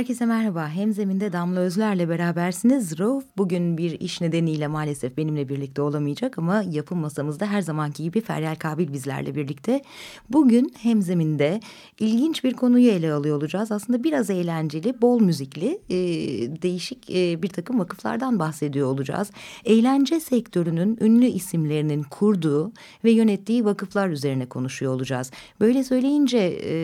Herkese merhaba. Hemzeminde Damla Özler'le berabersiniz. Rauf bugün bir iş nedeniyle maalesef benimle birlikte olamayacak ama yapım masamızda her zamanki gibi Feryal Kabil bizlerle birlikte. Bugün Hemzeminde ilginç bir konuyu ele alıyor olacağız. Aslında biraz eğlenceli, bol müzikli, e, değişik e, bir takım vakıflardan bahsediyor olacağız. Eğlence sektörünün ünlü isimlerinin kurduğu ve yönettiği vakıflar üzerine konuşuyor olacağız. Böyle söyleyince e,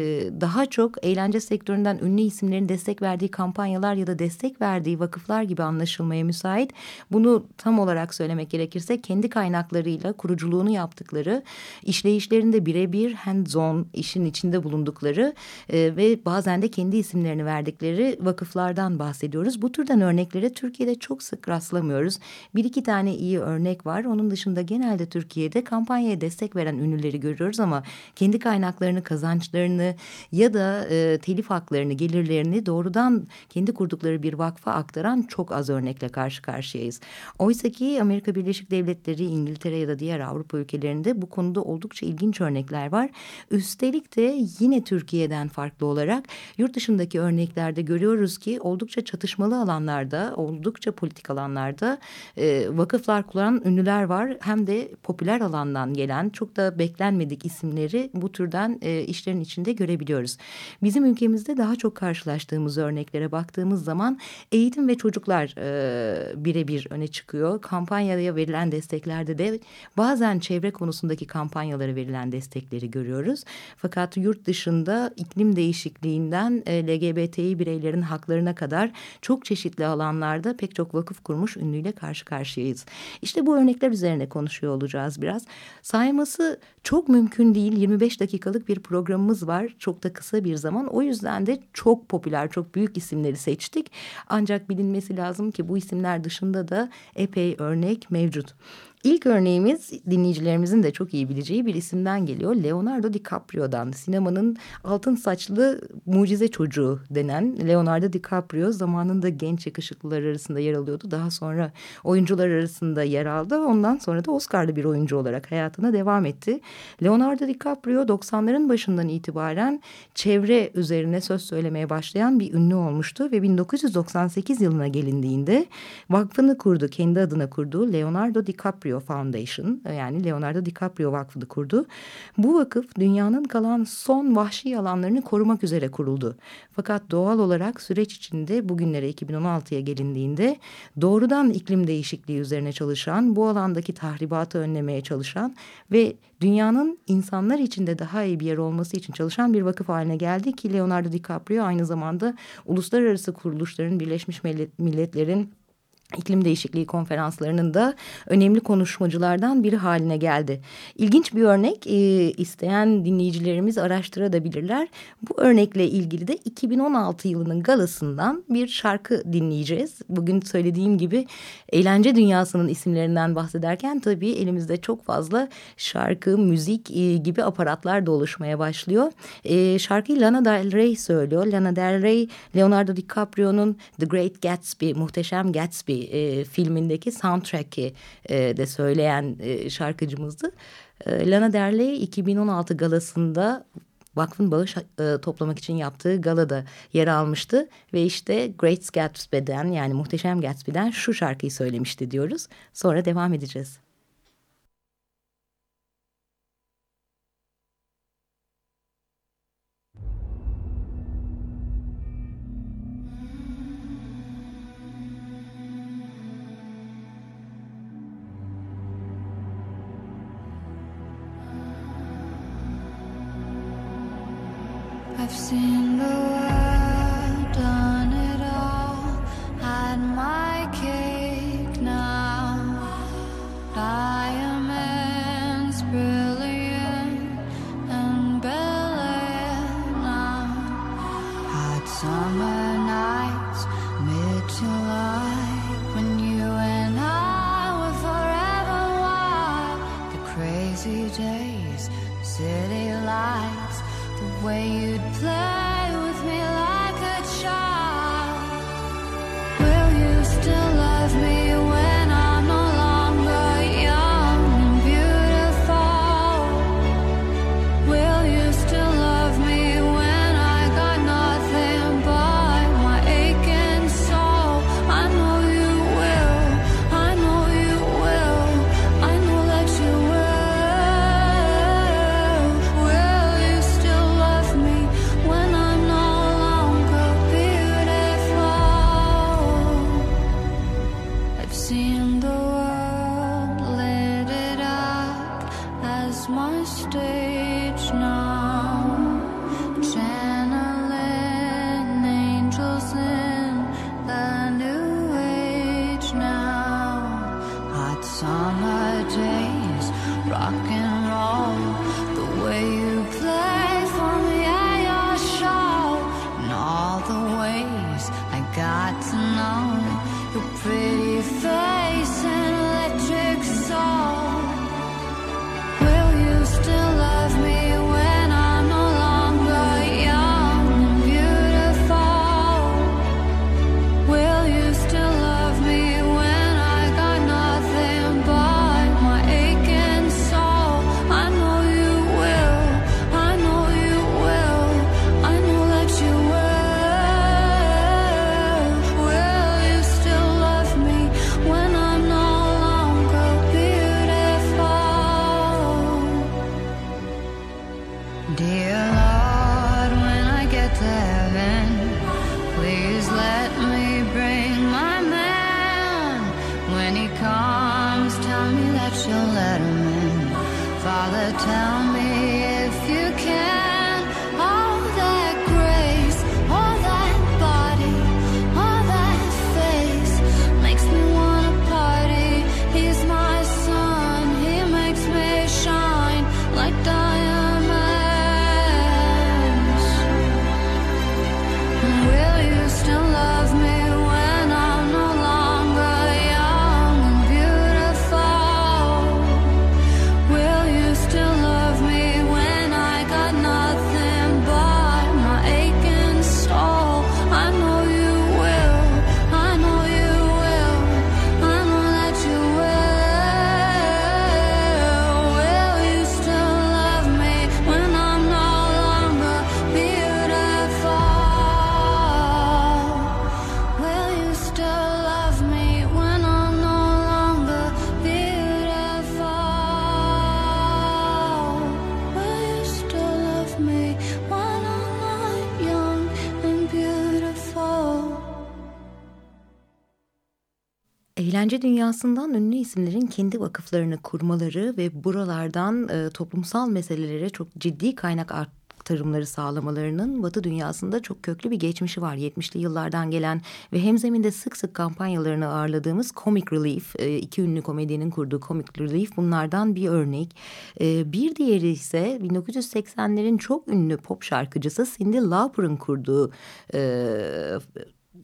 daha çok eğlence sektöründen ünlü isimlerin destek verdiği kampanyalar ya da destek verdiği vakıflar gibi anlaşılmaya müsait. Bunu tam olarak söylemek gerekirse kendi kaynaklarıyla kuruculuğunu yaptıkları, işleyişlerinde birebir hands-on işin içinde bulundukları e, ve bazen de kendi isimlerini verdikleri vakıflardan bahsediyoruz. Bu türden örneklere Türkiye'de çok sık rastlamıyoruz. Bir iki tane iyi örnek var. Onun dışında genelde Türkiye'de kampanyaya destek veren ünlüleri görüyoruz ama kendi kaynaklarını, kazançlarını ya da e, telif haklarını, gelirlerini doğru doğrudan kendi kurdukları bir vakfa aktaran çok az örnekle karşı karşıyayız. Oysa ki Amerika Birleşik Devletleri, İngiltere ya da diğer Avrupa ülkelerinde bu konuda oldukça ilginç örnekler var. Üstelik de yine Türkiye'den farklı olarak yurt dışındaki örneklerde görüyoruz ki oldukça çatışmalı alanlarda, oldukça politik alanlarda e, vakıflar kullanan ünlüler var. Hem de popüler alandan gelen çok da beklenmedik isimleri bu türden e, işlerin içinde görebiliyoruz. Bizim ülkemizde daha çok karşılaştığımız gördüğümüz örneklere baktığımız zaman eğitim ve çocuklar e, birebir öne çıkıyor. Kampanyaya verilen desteklerde de bazen çevre konusundaki kampanyalara verilen destekleri görüyoruz. Fakat yurt dışında iklim değişikliğinden e, LGBTİ bireylerin haklarına kadar çok çeşitli alanlarda pek çok vakıf kurmuş ünlüyle karşı karşıyayız. İşte bu örnekler üzerine konuşuyor olacağız biraz. Sayması çok mümkün değil. 25 dakikalık bir programımız var. Çok da kısa bir zaman. O yüzden de çok popüler, çok büyük isimleri seçtik. Ancak bilinmesi lazım ki bu isimler dışında da epey örnek mevcut. İlk örneğimiz dinleyicilerimizin de çok iyi bileceği bir isimden geliyor. Leonardo DiCaprio'dan. Sinemanın altın saçlı mucize çocuğu denen Leonardo DiCaprio zamanında genç yakışıklılar arasında yer alıyordu. Daha sonra oyuncular arasında yer aldı. Ondan sonra da Oscar'lı bir oyuncu olarak hayatına devam etti. Leonardo DiCaprio 90'ların başından itibaren çevre üzerine söz söylemeye başlayan bir ünlü olmuştu ve 1998 yılına gelindiğinde vakfını kurdu, kendi adına kurduğu Leonardo DiCaprio DiCaprio Foundation yani Leonardo DiCaprio Vakfı'nı kurdu. Bu vakıf dünyanın kalan son vahşi alanlarını korumak üzere kuruldu. Fakat doğal olarak süreç içinde bugünlere 2016'ya gelindiğinde doğrudan iklim değişikliği üzerine çalışan, bu alandaki tahribatı önlemeye çalışan ve dünyanın insanlar içinde daha iyi bir yer olması için çalışan bir vakıf haline geldi ki Leonardo DiCaprio aynı zamanda uluslararası kuruluşların Birleşmiş Milletler'in iklim değişikliği konferanslarının da önemli konuşmacılardan biri haline geldi. İlginç bir örnek e, isteyen dinleyicilerimiz araştırabilirler. Bu örnekle ilgili de 2016 yılının galasından bir şarkı dinleyeceğiz. Bugün söylediğim gibi eğlence dünyasının isimlerinden bahsederken tabii elimizde çok fazla şarkı, müzik e, gibi aparatlar da oluşmaya başlıyor. E, şarkıyı Lana Del Rey söylüyor. Lana Del Rey, Leonardo DiCaprio'nun The Great Gatsby, Muhteşem Gatsby e, filmindeki soundtrack'i e, de söyleyen e, şarkıcımızdı. E, Lana Del Rey 2016 galasında vakfın bağış e, toplamak için yaptığı galada yer almıştı. Ve işte Great Gatsby'den yani Muhteşem Gatsby'den şu şarkıyı söylemişti diyoruz. Sonra devam edeceğiz. day. Eğlence dünyasından ünlü isimlerin kendi vakıflarını kurmaları ve buralardan e, toplumsal meselelere çok ciddi kaynak aktarımları sağlamalarının Batı dünyasında çok köklü bir geçmişi var. 70'li yıllardan gelen ve hemzeminde sık sık kampanyalarını ağırladığımız Comic Relief, e, iki ünlü komedyenin kurduğu Comic Relief bunlardan bir örnek. E, bir diğeri ise 1980'lerin çok ünlü pop şarkıcısı Cyndi Lauper'ın kurduğu e,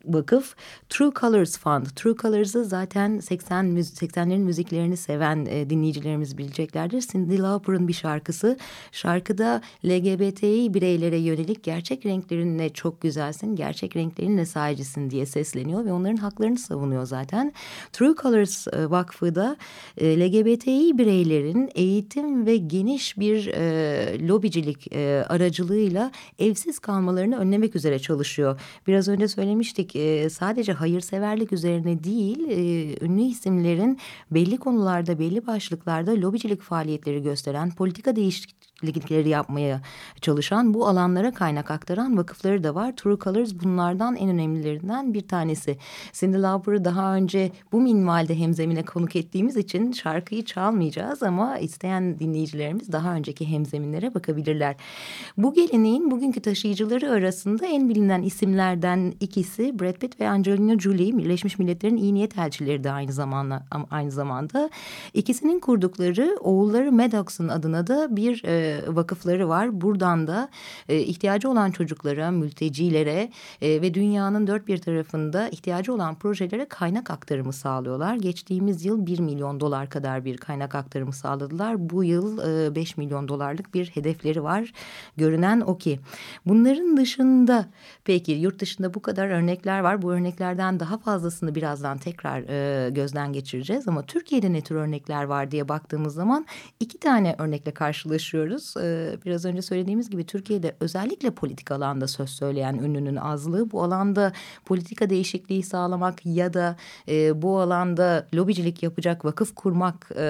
vakıf True Colors Fund. True Colors'ı zaten 80 80'lerin müziklerini seven e, dinleyicilerimiz bileceklerdir. Cyndi Lauper'ın bir şarkısı. Şarkıda LGBTİ bireylere yönelik gerçek renklerinle çok güzelsin, gerçek renklerinle sahicisin diye sesleniyor ve onların haklarını savunuyor zaten. True Colors e, Vakfı da e, LGBTİ bireylerin eğitim ve geniş bir e, lobicilik e, aracılığıyla evsiz kalmalarını önlemek üzere çalışıyor. Biraz önce söylemiştik e, sadece hayırseverlik üzerine değil e, ünlü isimlerin belli konularda belli başlıklarda lobicilik faaliyetleri gösteren politika değişikliği ligleri yapmaya çalışan bu alanlara kaynak aktaran vakıfları da var. True Colors bunlardan en önemlilerinden bir tanesi. Cindy Lauper'ı daha önce bu minvalde hemzemine konuk ettiğimiz için şarkıyı çalmayacağız ama isteyen dinleyicilerimiz daha önceki hemzeminlere bakabilirler. Bu geleneğin bugünkü taşıyıcıları arasında en bilinen isimlerden ikisi Brad Pitt ve Angelina Jolie Birleşmiş Milletler'in iyi niyet elçileri de aynı zamanda aynı zamanda ikisinin kurdukları oğulları Maddox'ın adına da bir e, vakıfları var. Buradan da e, ihtiyacı olan çocuklara, mültecilere e, ve dünyanın dört bir tarafında ihtiyacı olan projelere kaynak aktarımı sağlıyorlar. Geçtiğimiz yıl 1 milyon dolar kadar bir kaynak aktarımı sağladılar. Bu yıl e, 5 milyon dolarlık bir hedefleri var. Görünen o ki. Bunların dışında peki yurt dışında bu kadar örnekler var. Bu örneklerden daha fazlasını birazdan tekrar e, gözden geçireceğiz. Ama Türkiye'de ne tür örnekler var diye baktığımız zaman iki tane örnekle karşılaşıyoruz. E, biraz önce söylediğimiz gibi Türkiye'de özellikle politik alanda söz söyleyen ünlünün azlığı. Bu alanda politika değişikliği sağlamak ya da e, bu alanda lobicilik yapacak vakıf kurmak e,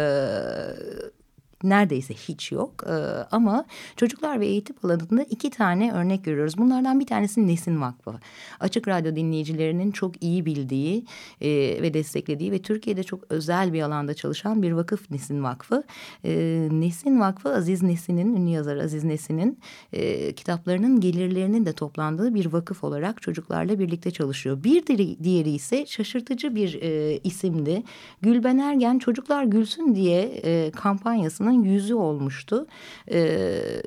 neredeyse hiç yok. E, ama çocuklar ve eğitim alanında iki tane örnek görüyoruz. Bunlardan bir tanesi Nesin Vakfı. Açık Radyo dinleyicilerinin çok iyi bildiği e, ve desteklediği ve Türkiye'de çok özel bir alanda çalışan bir vakıf Nesin Vakfı. E, Nesin Vakfı Aziz Nesin'in, ünlü yazar Aziz Nesin'in e, kitaplarının gelirlerinin de toplandığı bir vakıf olarak çocuklarla birlikte çalışıyor. Bir diğeri ise şaşırtıcı bir e, isimdi. Gülben Ergen Çocuklar Gülsün diye e, kampanyasını yüzü olmuştu. Ee,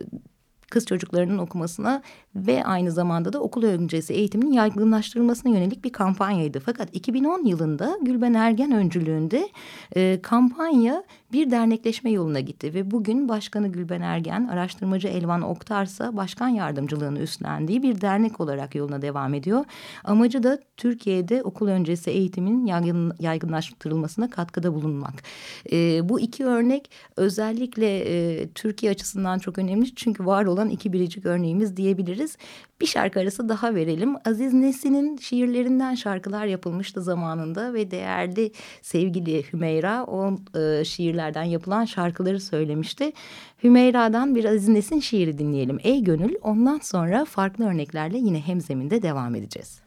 kız çocuklarının okumasına ve aynı zamanda da okul öncesi eğitimin yaygınlaştırılmasına yönelik bir kampanyaydı. Fakat 2010 yılında Gülben Ergen öncülüğünde e, kampanya bir dernekleşme yoluna gitti ve bugün Başkanı Gülben Ergen, araştırmacı Elvan Oktarsa başkan yardımcılığını üstlendiği bir dernek olarak yoluna devam ediyor. Amacı da Türkiye'de okul öncesi eğitimin yaygın, yaygınlaştırılmasına katkıda bulunmak. E, bu iki örnek özellikle e, Türkiye açısından çok önemli çünkü var olan iki biricik örneğimiz diyebiliriz. Bir şarkı arası daha verelim. Aziz Nesin'in şiirlerinden şarkılar yapılmıştı zamanında ve değerli sevgili Hümeyra o e, şiirlerden yapılan şarkıları söylemişti. Hümeyra'dan bir Aziz Nesin şiiri dinleyelim. Ey gönül ondan sonra farklı örneklerle yine hemzeminde devam edeceğiz.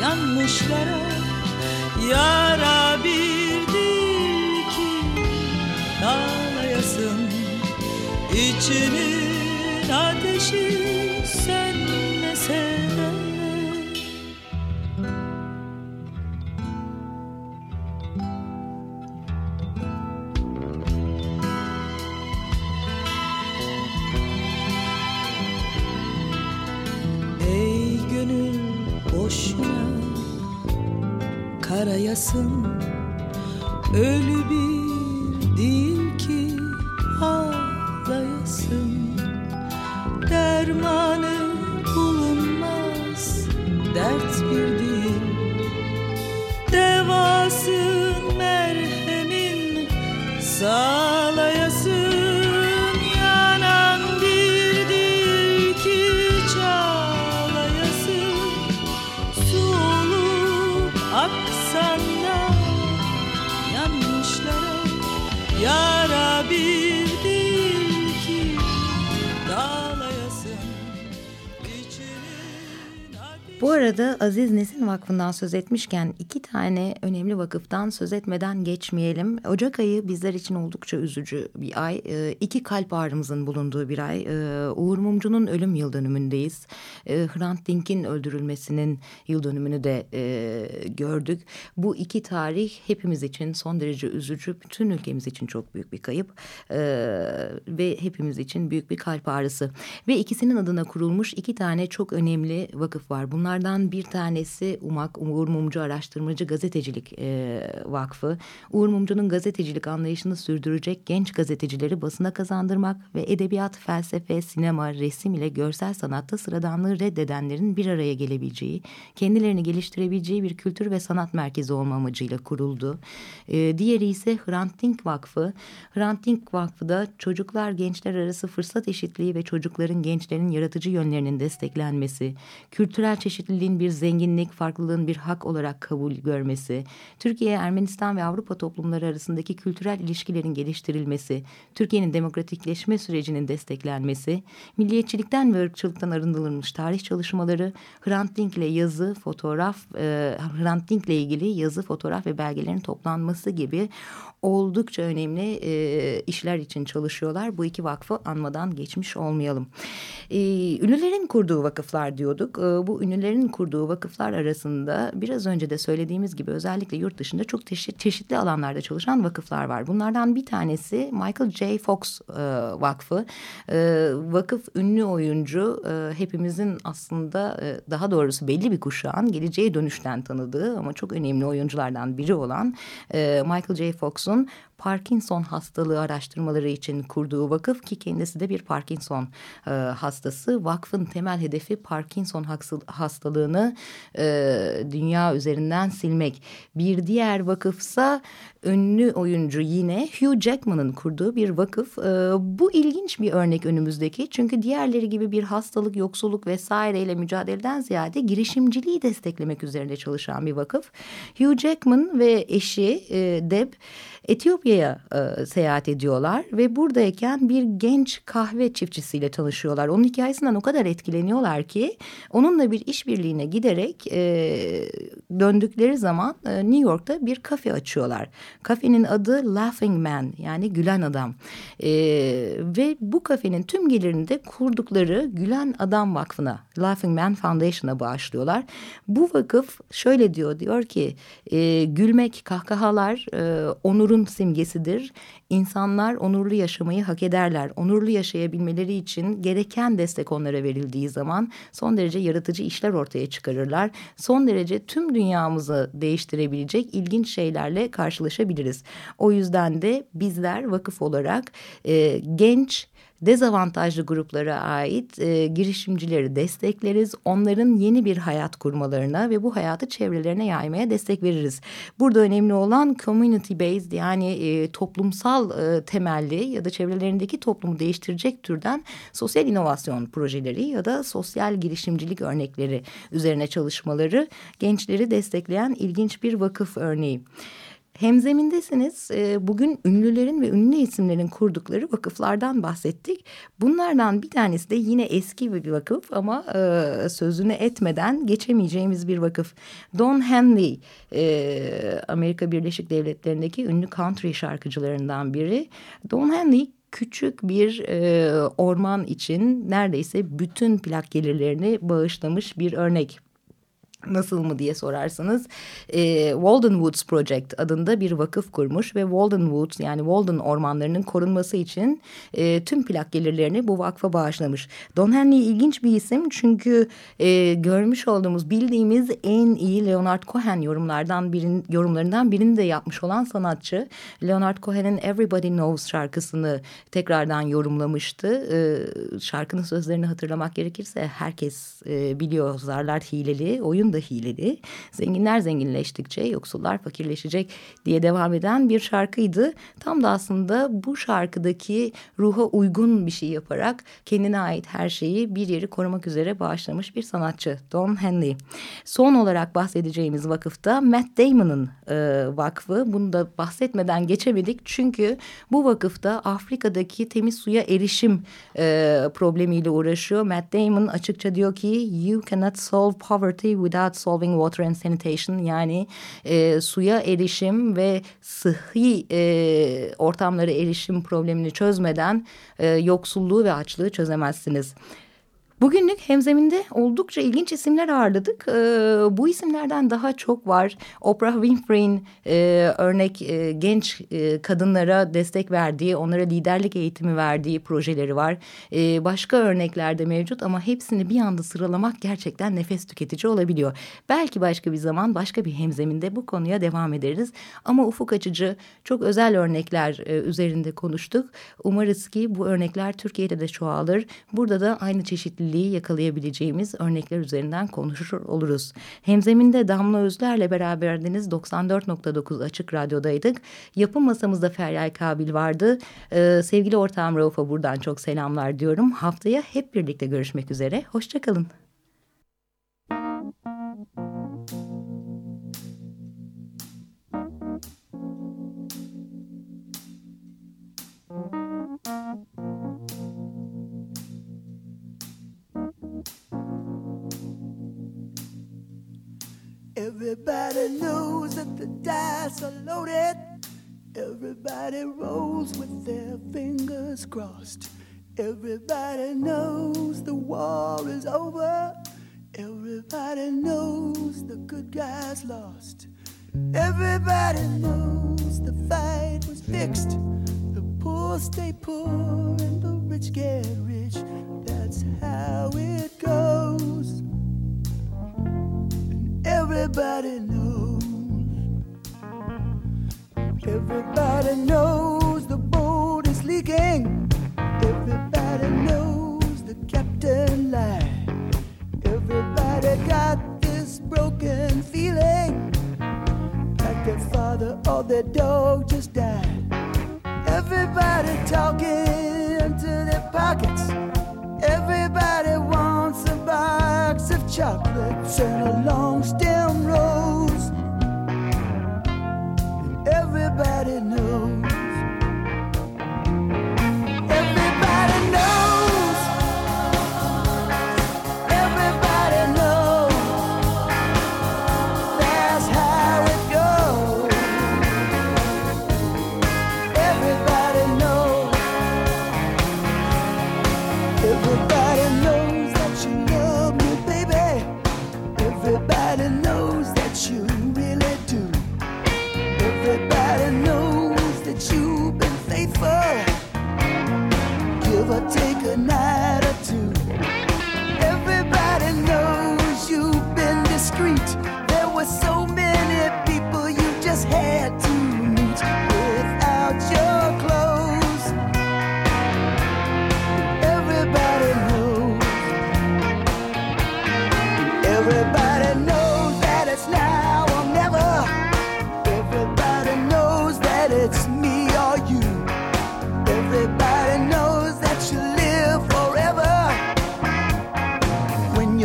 Yanlışlara yara birdir ki dağlayasın. İçinin ateşi conheces. Bu arada Aziz Nesin Vakfı'ndan söz etmişken iki tane önemli vakıftan söz etmeden geçmeyelim. Ocak ayı bizler için oldukça üzücü bir ay. E, iki kalp ağrımızın bulunduğu bir ay. E, Uğur Mumcu'nun ölüm yıl dönümündeyiz. E, Hrant Dink'in öldürülmesinin yıl dönümünü de e, gördük. Bu iki tarih hepimiz için son derece üzücü. Bütün ülkemiz için çok büyük bir kayıp. E, ve hepimiz için büyük bir kalp ağrısı. Ve ikisinin adına kurulmuş iki tane çok önemli vakıf var. Bunlardan bir tanesi UMAK, Uğur Mumcu Araştırmacı Gazetecilik e, Vakfı. Uğur Mumcu'nun gazetecilik anlayışını sürdürecek genç gazetecileri basına kazandırmak ve edebiyat, felsefe, sinema, resim ile görsel sanatta sıradanlığı reddedenlerin bir araya gelebileceği, kendilerini geliştirebileceği bir kültür ve sanat merkezi olma amacıyla kuruldu. E, diğeri ise Hrant Dink Vakfı. Hrant Dink Vakfı da çocuklar, gençler arası fırsat eşitliği ve çocukların, gençlerin yaratıcı yönlerinin desteklenmesi, kültürel çeşitliliğin bir zenginlik, farklılığın bir hak olarak kabul görmesi, Türkiye, Ermenistan ve Avrupa toplumları arasındaki kültürel ilişkilerin geliştirilmesi, Türkiye'nin demokratikleşme sürecinin desteklenmesi, milliyetçilikten ve ırkçılıktan arındırılmış tarih çalışmaları, Hrant Dink ile yazı, fotoğraf, e, Hrant Dink ile ilgili yazı, fotoğraf ve belgelerin toplanması gibi oldukça önemli e, işler için çalışıyorlar. Bu iki vakfı anmadan geçmiş olmayalım. E, ünlülerin kurduğu vakıflar diyorduk. E, bu ünlülerin kurduğu vakıflar arasında biraz önce de söylediğimiz gibi özellikle yurt dışında çok çeşit, çeşitli alanlarda çalışan vakıflar var. Bunlardan bir tanesi Michael J. Fox e, Vakfı. E, vakıf ünlü oyuncu e, hepimizin aslında e, daha doğrusu belli bir kuşağın geleceğe dönüşten tanıdığı ama çok önemli oyunculardan biri olan e, Michael J. Fox'un film Parkinson hastalığı araştırmaları için kurduğu vakıf ki kendisi de bir Parkinson e, hastası. Vakfın temel hedefi Parkinson hastalığını e, dünya üzerinden silmek. Bir diğer vakıfsa ünlü oyuncu yine Hugh Jackman'ın kurduğu bir vakıf. E, bu ilginç bir örnek önümüzdeki çünkü diğerleri gibi bir hastalık, yoksulluk vesaireyle mücadeleden ziyade girişimciliği desteklemek üzerine çalışan bir vakıf. Hugh Jackman ve eşi e, Deb Etiyopya'ya e, seyahat ediyorlar ve buradayken bir genç kahve çiftçisiyle tanışıyorlar. Onun hikayesinden o kadar etkileniyorlar ki onunla bir işbirliğine giderek e, döndükleri zaman e, New York'ta bir kafe açıyorlar. Kafenin adı Laughing Man yani gülen adam e, ve bu kafenin tüm gelirini de kurdukları Gülen Adam Vakfı'na Laughing Man Foundation'a bağışlıyorlar. Bu vakıf şöyle diyor diyor ki e, gülmek kahkahalar e, onurun onurun simgesidir. İnsanlar onurlu yaşamayı hak ederler. Onurlu yaşayabilmeleri için gereken destek onlara verildiği zaman son derece yaratıcı işler ortaya çıkarırlar. Son derece tüm dünyamızı değiştirebilecek ilginç şeylerle karşılaşabiliriz. O yüzden de bizler vakıf olarak e, genç dezavantajlı gruplara ait e, girişimcileri destekleriz. Onların yeni bir hayat kurmalarına ve bu hayatı çevrelerine yaymaya destek veririz. Burada önemli olan community based yani e, toplumsal e, temelli ya da çevrelerindeki toplumu değiştirecek türden sosyal inovasyon projeleri ya da sosyal girişimcilik örnekleri üzerine çalışmaları gençleri destekleyen ilginç bir vakıf örneği. Hemzemindesiniz. Ee, bugün ünlülerin ve ünlü isimlerin kurdukları vakıflardan bahsettik. Bunlardan bir tanesi de yine eski bir vakıf ama e, sözünü etmeden geçemeyeceğimiz bir vakıf. Don Henley, e, Amerika Birleşik Devletleri'ndeki ünlü country şarkıcılarından biri. Don Henley küçük bir e, orman için neredeyse bütün plak gelirlerini bağışlamış bir örnek nasıl mı diye sorarsanız e, Walden Woods Project adında bir vakıf kurmuş ve Walden Woods yani Walden ormanlarının korunması için e, tüm plak gelirlerini bu vakfa bağışlamış. Don Henley ilginç bir isim çünkü e, görmüş olduğumuz bildiğimiz en iyi Leonard Cohen yorumlardan birin, yorumlarından birini de yapmış olan sanatçı. Leonard Cohen'in Everybody Knows şarkısını tekrardan yorumlamıştı. E, şarkının sözlerini hatırlamak gerekirse herkes e, biliyor zarlar hileli oyun hileli. Zenginler zenginleştikçe yoksullar fakirleşecek diye devam eden bir şarkıydı. Tam da aslında bu şarkıdaki ruha uygun bir şey yaparak kendine ait her şeyi bir yeri korumak üzere bağışlamış bir sanatçı Don Henley. Son olarak bahsedeceğimiz vakıfta Matt Damon'ın e, vakfı. Bunu da bahsetmeden geçemedik çünkü bu vakıfta Afrika'daki temiz suya erişim e, problemiyle uğraşıyor. Matt Damon açıkça diyor ki you cannot solve poverty without solving water and sanitation yani e, suya erişim ve sıhhi e, ortamlara erişim problemini çözmeden e, yoksulluğu ve açlığı çözemezsiniz. Bugünlük hemzeminde oldukça ilginç isimler ağırladık. Ee, bu isimlerden daha çok var. Oprah Winfrey'in e, örnek e, genç e, kadınlara destek verdiği, onlara liderlik eğitimi verdiği projeleri var. E, başka örnekler de mevcut ama hepsini bir anda sıralamak gerçekten nefes tüketici olabiliyor. Belki başka bir zaman başka bir hemzeminde bu konuya devam ederiz. Ama ufuk açıcı çok özel örnekler e, üzerinde konuştuk. Umarız ki bu örnekler Türkiye'de de çoğalır. Burada da aynı çeşitli çeşitliliği yakalayabileceğimiz örnekler üzerinden konuşur oluruz. Hemzeminde Damla Özler'le beraberdiniz 94.9 Açık Radyo'daydık. Yapım masamızda Feryal Kabil vardı. Ee, sevgili ortağım Rauf'a buradan çok selamlar diyorum. Haftaya hep birlikte görüşmek üzere. Hoşçakalın. Everybody knows that the dice are loaded. Everybody rolls with their fingers crossed. Everybody knows the war is over. Everybody knows the good guys lost. Everybody knows the fight was fixed. The poor stay poor and the rich get rich.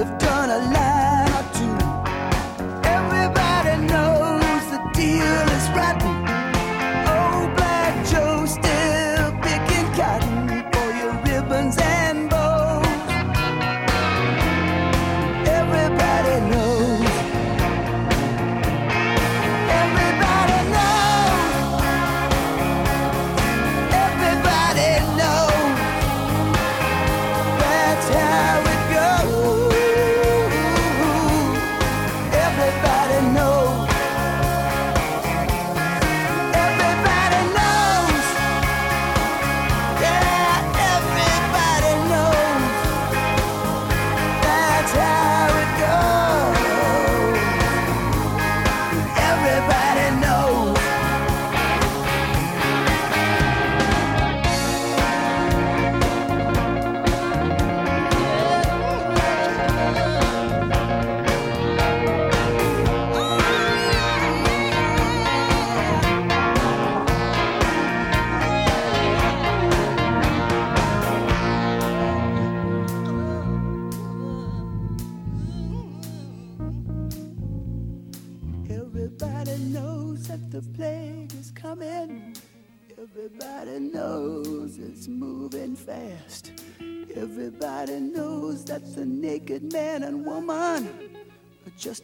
You've done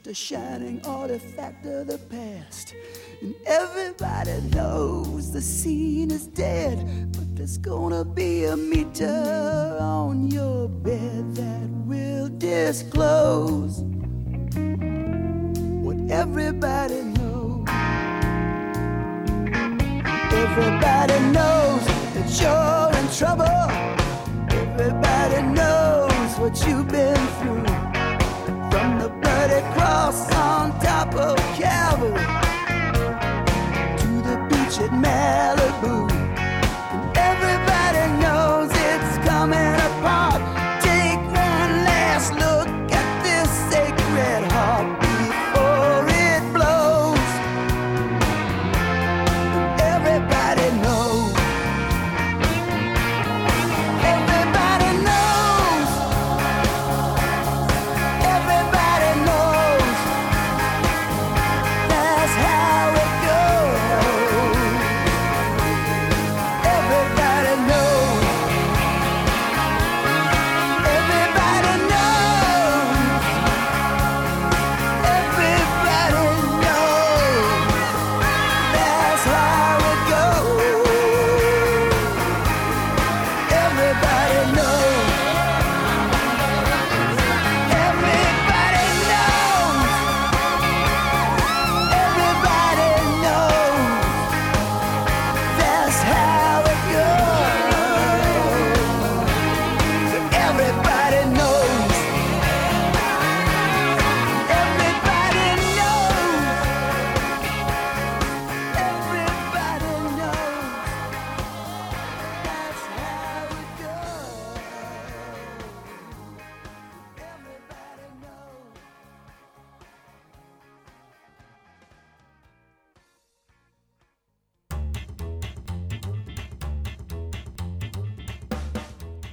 a shining artifact of the past. And everybody knows the scene is dead, but there's gonna be a meter on your bed that will disclose what everybody knows. Everybody knows that you're in trouble. Everybody knows what you've been through. Bloody cross on top of Calvary to the beach at Malibu.